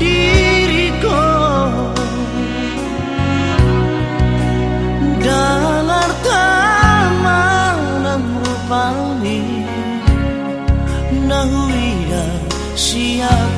diriku. Dan tamanam rupani Nahuida siapa